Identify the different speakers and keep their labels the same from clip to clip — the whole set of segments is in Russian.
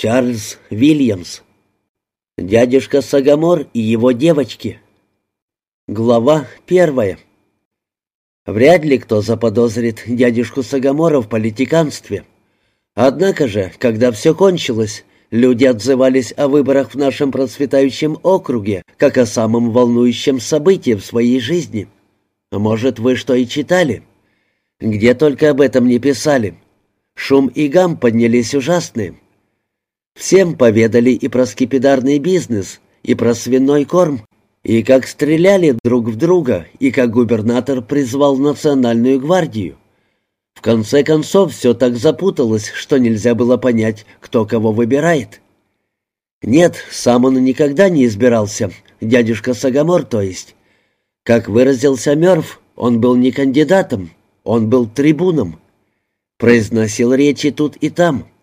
Speaker 1: Чарльз Вильямс. Дядюшка Сагамор и его девочки. Глава первая. Вряд ли кто заподозрит дядюшку Сагамора в политиканстве. Однако же, когда все кончилось, люди отзывались о выборах в нашем процветающем округе как о самом волнующем событии в своей жизни. Может, вы что и читали? Где только об этом не писали. Шум и гам поднялись ужасные. Всем поведали и про скипидарный бизнес, и про свиной корм, и как стреляли друг в друга, и как губернатор призвал национальную гвардию. В конце концов, все так запуталось, что нельзя было понять, кто кого выбирает. Нет, сам он никогда не избирался, дядюшка Сагамор, то есть. Как выразился Мёрф, он был не кандидатом, он был трибуном. Произносил речи тут и там —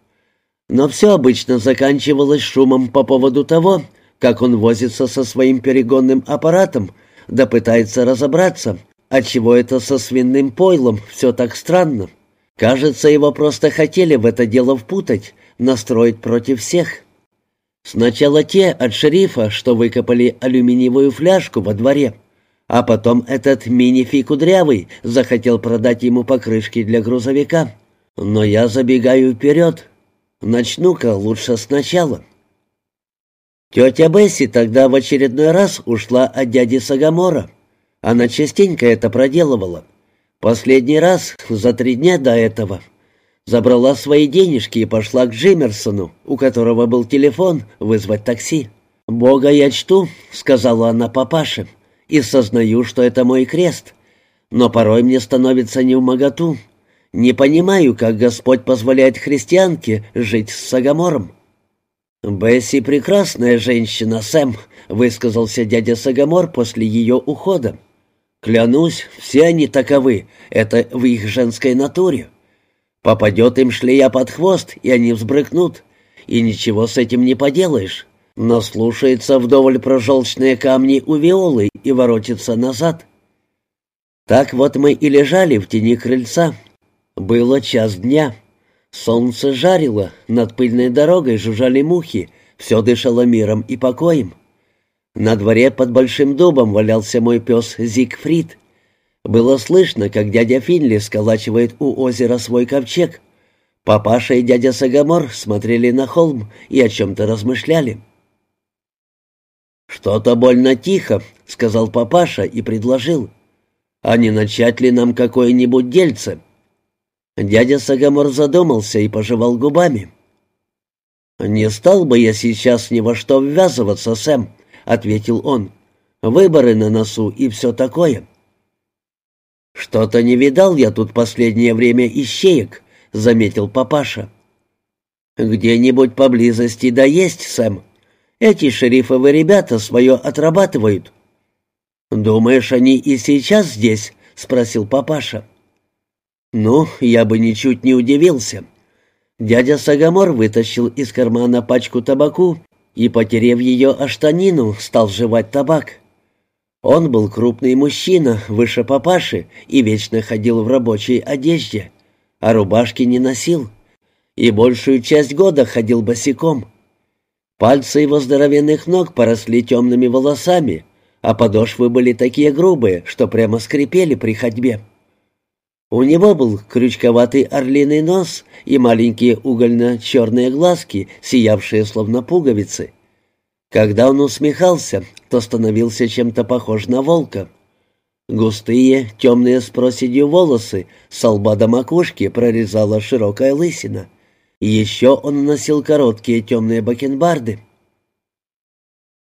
Speaker 1: но все обычно заканчивалось шумом по поводу того, как он возится со своим перегонным аппаратом, да пытается разобраться, отчего это со свиным пойлом все так странно. Кажется, его просто хотели в это дело впутать, настроить против всех. Сначала те от шерифа, что выкопали алюминиевую фляжку во дворе, а потом этот мини-фи кудрявый захотел продать ему покрышки для грузовика. Но я забегаю вперед. Начну-ка лучше сначала. Тетя Бесси тогда в очередной раз ушла от дяди Сагамора. Она частенько это проделывала. Последний раз, за три дня до этого, забрала свои денежки и пошла к Джиммерсону, у которого был телефон, вызвать такси. «Бога я чту», — сказала она папаше, — «и сознаю, что это мой крест. Но порой мне становится невмоготу, не понимаю, как Господь позволяет христианке жить с Сагамором». «Бесси прекрасная женщина, Сэм», — высказался дядя Сагамор после ее ухода. «Клянусь, все они таковы, это в их женской натуре. Попадет им шлея под хвост, и они взбрыкнут, и ничего с этим не поделаешь. Но слушается вдоволь про желчные камни у Виолы и воротится назад». Так вот мы и лежали в тени крыльца, было час дня. Солнце жарило, над пыльной дорогой жужжали мухи, все дышало миром и покоем. На дворе под большим дубом валялся мой пес Зигфрид. Было слышно, как дядя Финли сколачивает у озера свой ковчег. Папаша и дядя Сагамор смотрели на холм и о чем-то размышляли. «Что-то больно тихо», — сказал папаша и предложил. «А не начать ли нам какое-нибудь дельце?» Дядя Сагамор задумался и пожевал губами. «Не стал бы я сейчас ни во что ввязываться, Сэм», — ответил он. «Выборы на носу и все такое». «Что-то не видал я тут последнее время ищеек», — заметил папаша. «Где-нибудь поблизости да есть, Сэм. Эти шерифовые ребята свое отрабатывают». «Думаешь, они и сейчас здесь?» — спросил папаша. «Ну, я бы ничуть не удивился». Дядя Сагамор вытащил из кармана пачку табаку и, потерев ее о штанину, стал жевать табак. Он был крупный мужчина, выше папаши, и вечно ходил в рабочей одежде, а рубашки не носил, и большую часть года ходил босиком. Пальцы его здоровенных ног поросли темными волосами, а подошвы были такие грубые, что прямо скрипели при ходьбе. У него был крючковатый орлиный нос и маленькие угольно-черные глазки, сиявшие словно пуговицы. Когда он усмехался, то становился чем-то похож на волка. Густые, темные с проседью волосы с лба до макушки прорезала широкая лысина. Еще он носил короткие темные бакенбарды.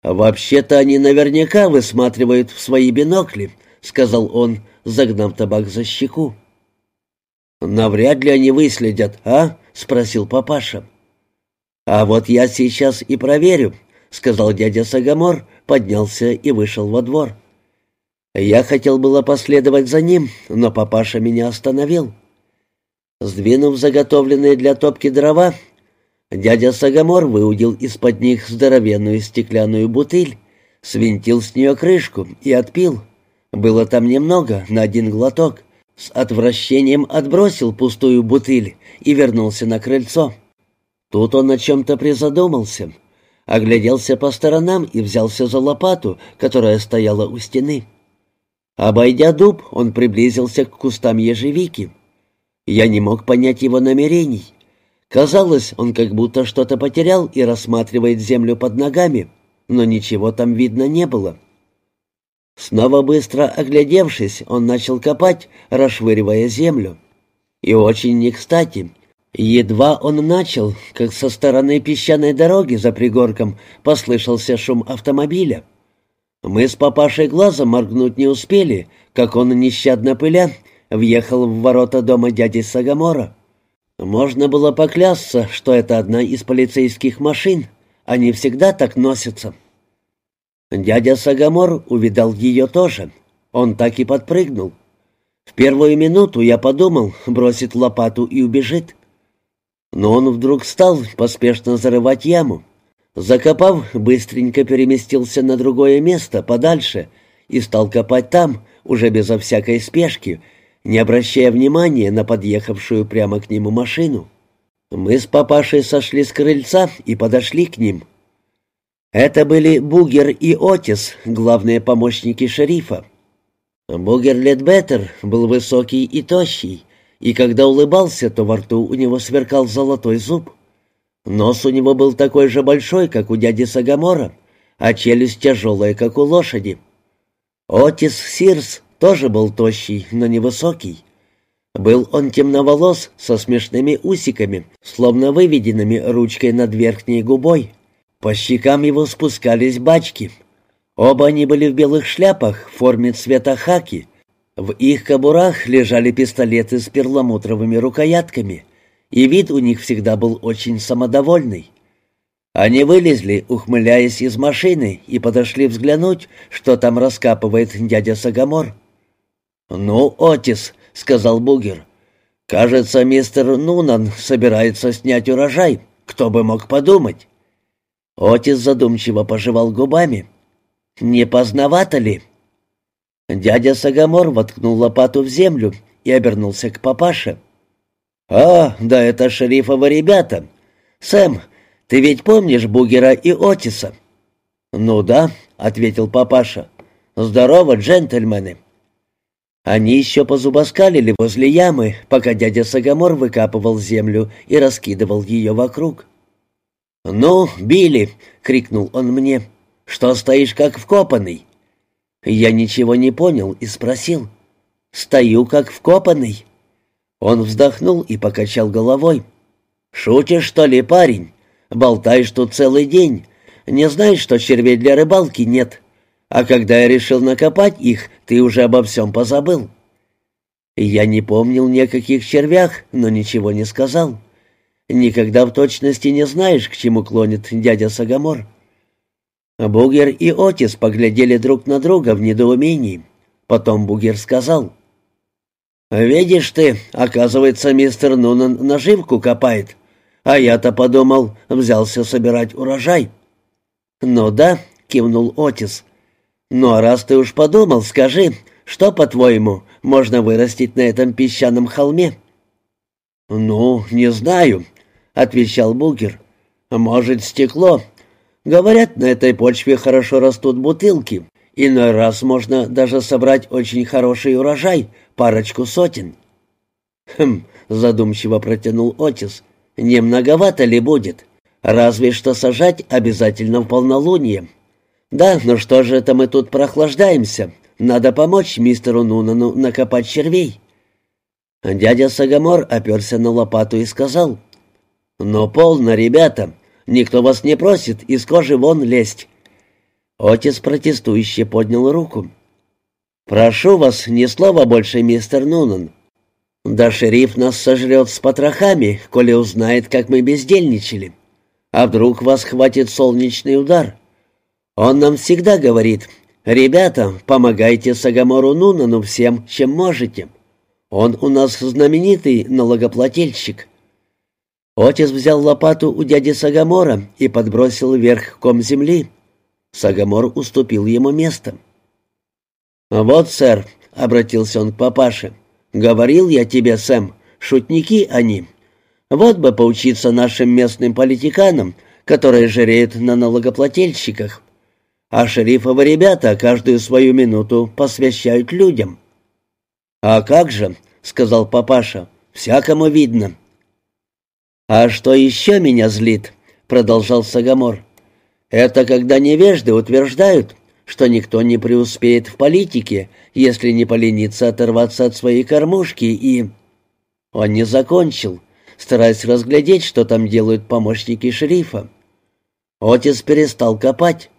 Speaker 1: «Вообще-то они наверняка высматривают в свои бинокли», — сказал он, загнав табак за щеку. «Навряд ли они выследят, а?» — спросил папаша. «А вот я сейчас и проверю», — сказал дядя Сагамор, поднялся и вышел во двор. Я хотел было последовать за ним, но папаша меня остановил. Сдвинув заготовленные для топки дрова, дядя Сагамор выудил из-под них здоровенную стеклянную бутыль, свинтил с нее крышку и отпил. Было там немного, на один глоток. С отвращением отбросил пустую бутыль и вернулся на крыльцо. Тут он о чем-то призадумался, огляделся по сторонам и взялся за лопату, которая стояла у стены. Обойдя дуб, он приблизился к кустам ежевики. Я не мог понять его намерений. Казалось, он как будто что-то потерял и рассматривает землю под ногами, но ничего там видно не было. Снова быстро оглядевшись, он начал копать, расшвыривая землю. И очень не кстати. Едва он начал, как со стороны песчаной дороги за пригорком послышался шум автомобиля. Мы с папашей глазом моргнуть не успели, как он, нещадно пыля, въехал в ворота дома дяди Сагамора. Можно было поклясться, что это одна из полицейских машин. Они всегда так носятся. Дядя Сагамор увидал ее тоже. Он так и подпрыгнул. В первую минуту я подумал, бросит лопату и убежит. Но он вдруг стал поспешно зарывать яму. Закопав, быстренько переместился на другое место, подальше, и стал копать там, уже безо всякой спешки, не обращая внимания на подъехавшую прямо к нему машину. Мы с папашей сошли с крыльца и подошли к ним. Это были Бугер и Отис, главные помощники шерифа. Бугер Ледбеттер был высокий и тощий, и когда улыбался, то во рту у него сверкал золотой зуб. Нос у него был такой же большой, как у дяди Сагамора, а челюсть тяжелая, как у лошади. Отис Сирс тоже был тощий, но невысокий. Был он темноволос, со смешными усиками, словно выведенными ручкой над верхней губой. По щекам его спускались бачки. Оба они были в белых шляпах в форме цвета хаки. В их кобурах лежали пистолеты с перламутровыми рукоятками — и вид у них всегда был очень самодовольный. Они вылезли, ухмыляясь из машины, и подошли взглянуть, что там раскапывает дядя Сагамор. «Ну, Отис», — сказал Бугер, — «кажется, мистер Нунан собирается снять урожай. Кто бы мог подумать?» Отис задумчиво пожевал губами. «Не поздновато ли?» Дядя Сагамор воткнул лопату в землю и обернулся к папаше. «А, да это шерифовы ребята. Сэм, ты ведь помнишь Бугера и Отиса?» «Ну да», — ответил папаша. «Здорово, джентльмены». Они еще позубоскалили возле ямы, пока дядя Сагамор выкапывал землю и раскидывал ее вокруг. «Ну, Билли!» — крикнул он мне. «Что стоишь как вкопанный?» Я ничего не понял и спросил. «Стою как вкопанный». Он вздохнул и покачал головой. «Шутишь, что ли, парень? Болтаешь тут целый день. Не знаешь, что червей для рыбалки нет. А когда я решил накопать их, ты уже обо всем позабыл». Я не помнил ни о каких червях, но ничего не сказал. Никогда в точности не знаешь, к чему клонит дядя Сагамор. Бугер и Отис поглядели друг на друга в недоумении. Потом Бугер сказал — «Видишь ты, оказывается, мистер Нунан наживку копает. А я-то подумал, взялся собирать урожай». «Ну да», — кивнул Отис. «Ну а раз ты уж подумал, скажи, что, по-твоему, можно вырастить на этом песчаном холме?» «Ну, не знаю», — отвечал Бугер. «Может, стекло. Говорят, на этой почве хорошо растут бутылки. Иной раз можно даже собрать очень хороший урожай, парочку сотен». «Хм», — задумчиво протянул Отис, — «не многовато ли будет? Разве что сажать обязательно в полнолуние». «Да, но что же это мы тут прохлаждаемся? Надо помочь мистеру Нунану накопать червей». Дядя Сагамор оперся на лопату и сказал, «Но полно, ребята, никто вас не просит из кожи вон лезть. Отец протестующе поднял руку. «Прошу вас, ни слова больше, мистер Нунан. Да шериф нас сожрет с потрохами, коли узнает, как мы бездельничали. А вдруг вас хватит солнечный удар? Он нам всегда говорит, «Ребята, помогайте Сагамору Нунану всем, чем можете. Он у нас знаменитый налогоплательщик». Отец взял лопату у дяди Сагамора и подбросил вверх ком земли. Сагамор уступил ему место. «Вот, сэр», — обратился он к папаше, — «говорил я тебе, Сэм, шутники они. Вот бы поучиться нашим местным политиканам, которые жиреют на налогоплательщиках. А шерифовы ребята каждую свою минуту посвящают людям». «А как же?» — сказал папаша. «Всякому видно». «А что еще меня злит?» — продолжал Сагамор. «Это когда невежды утверждают, что никто не преуспеет в политике, если не поленится оторваться от своей кормушки и...» Он не закончил, стараясь разглядеть, что там делают помощники шерифа. Отец перестал копать.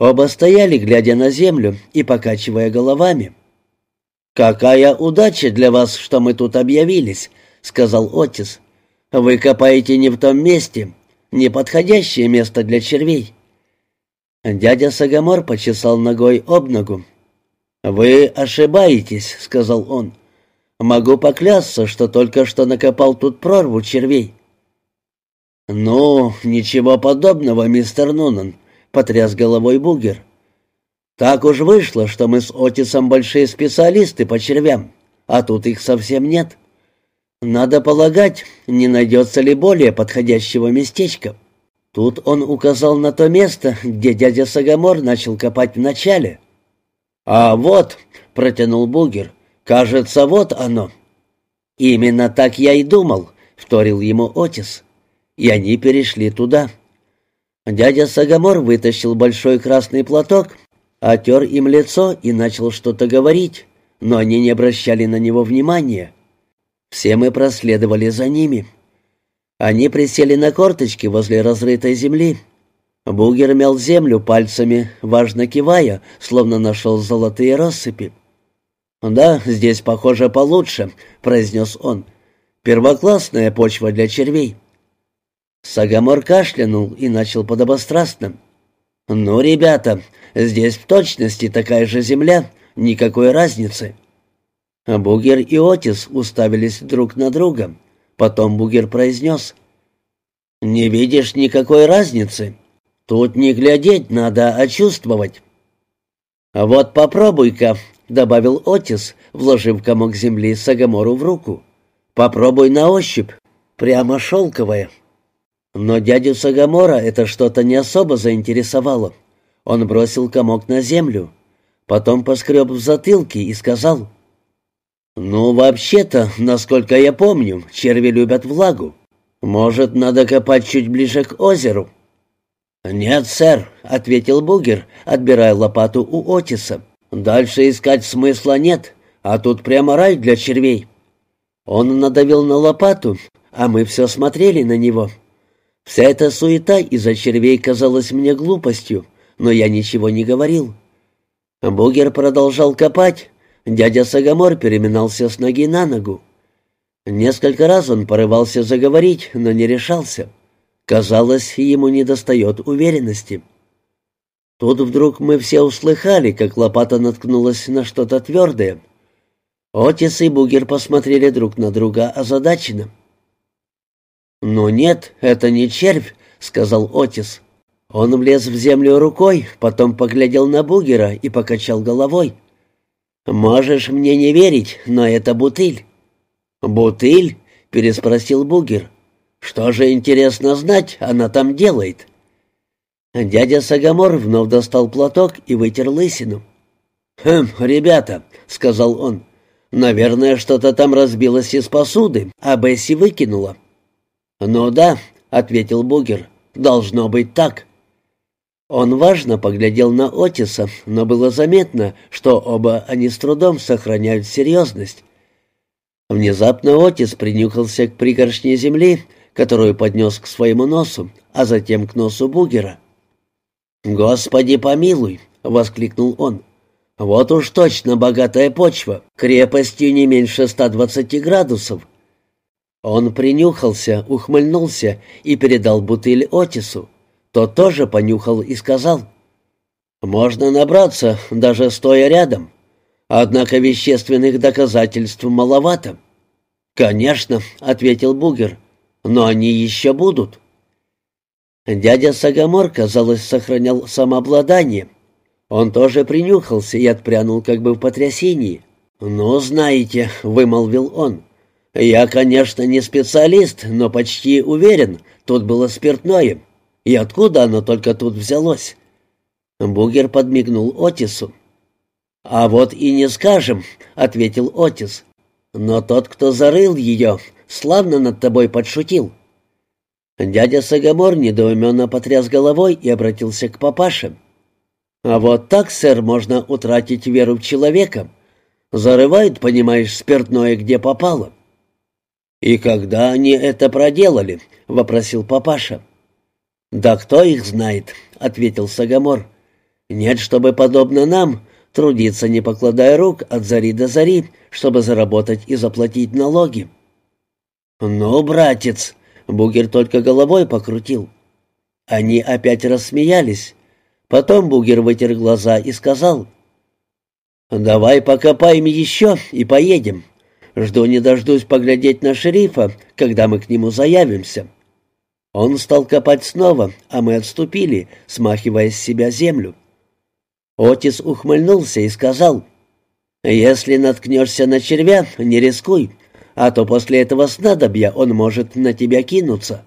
Speaker 1: Оба стояли, глядя на землю и покачивая головами. «Какая удача для вас, что мы тут объявились», — сказал Отис. «Вы копаете не в том месте, неподходящее место для червей». Дядя Сагамор почесал ногой об ногу. «Вы ошибаетесь», — сказал он. «Могу поклясться, что только что накопал тут прорву червей». «Ну, ничего подобного, мистер Нунан», — потряс головой Бугер. Так уж вышло, что мы с Отисом большие специалисты по червям, а тут их совсем нет. Надо полагать, не найдется ли более подходящего местечка. Тут он указал на то место, где дядя Сагамор начал копать вначале. «А вот», — протянул Бугер, — «кажется, вот оно». «Именно так я и думал», — вторил ему Отис. И они перешли туда. Дядя Сагамор вытащил большой красный платок Отер им лицо и начал что-то говорить, но они не обращали на него внимания. Все мы проследовали за ними. Они присели на корточки возле разрытой земли. Бугер мял землю пальцами, важно кивая, словно нашел золотые россыпи. «Да, здесь, похоже, получше», — произнес он. «Первоклассная почва для червей». Сагамор кашлянул и начал подобострастно. «Ну, ребята, здесь в точности такая же земля, никакой разницы». Бугер и Отис уставились друг на друга. Потом Бугер произнес. «Не видишь никакой разницы? Тут не глядеть надо, а чувствовать». «Вот попробуй-ка», — добавил Отис, вложив комок земли Сагамору в руку. «Попробуй на ощупь, прямо шелковая». Но дядю Сагамора это что-то не особо заинтересовало. Он бросил комок на землю, потом поскреб в затылке и сказал, «Ну, вообще-то, насколько я помню, черви любят влагу. Может, надо копать чуть ближе к озеру?» «Нет, сэр», — ответил Бугер, отбирая лопату у Отиса. «Дальше искать смысла нет, а тут прямо рай для червей». Он надавил на лопату, а мы все смотрели на него. Вся эта суета из-за червей казалась мне глупостью, но я ничего не говорил. Бугер продолжал копать. Дядя Сагамор переминался с ноги на ногу. Несколько раз он порывался заговорить, но не решался. Казалось, ему недостает уверенности. Тут вдруг мы все услыхали, как лопата наткнулась на что-то твердое. Отец и Бугер посмотрели друг на друга озадаченно. «Ну нет, это не червь», — сказал Отис. Он влез в землю рукой, потом поглядел на Бугера и покачал головой. «Можешь мне не верить, но это бутыль». «Бутыль?» — переспросил Бугер. «Что же, интересно знать, она там делает?» Дядя Сагамор вновь достал платок и вытер лысину. «Хм, ребята», — сказал он, — «наверное, что-то там разбилось из посуды, а Бесси выкинула». «Ну да», — ответил Бугер, — «должно быть так». Он важно поглядел на Отиса, но было заметно, что оба они с трудом сохраняют серьезность. Внезапно Отис принюхался к пригоршне земли, которую поднес к своему носу, а затем к носу Бугера. «Господи помилуй!» — воскликнул он. «Вот уж точно богатая почва, крепостью не меньше 120 градусов. Он принюхался, ухмыльнулся и передал бутыль Отису. Тот тоже понюхал и сказал, «Можно набраться, даже стоя рядом. Однако вещественных доказательств маловато». «Конечно», — ответил Бугер, — «но они еще будут». Дядя Сагамор, казалось, сохранял самообладание. Он тоже принюхался и отпрянул как бы в потрясении. «Ну, знаете», — вымолвил он, «Я, конечно, не специалист, но почти уверен, тут было спиртное. И откуда оно только тут взялось?» Бугер подмигнул Отису. «А вот и не скажем», — ответил Отис. «Но тот, кто зарыл ее, славно над тобой подшутил». Дядя Сагамор недоуменно потряс головой и обратился к папаше. «А вот так, сэр, можно утратить веру в человека. Зарывают, понимаешь, спиртное, где попало». «И когда они это проделали?» — вопросил папаша. «Да кто их знает?» — ответил Сагамор. «Нет, чтобы, подобно нам, трудиться, не покладая рук от зари до зари, чтобы заработать и заплатить налоги». «Ну, братец», Бугер только головой покрутил. Они опять рассмеялись. Потом Бугер вытер глаза и сказал, «Давай покопаем еще и поедем. Жду не дождусь поглядеть на шерифа, когда мы к нему заявимся». Он стал копать снова, а мы отступили, смахивая с себя землю. Отис ухмыльнулся и сказал, «Если наткнешься на червя, не рискуй, а то после этого снадобья он может на тебя кинуться».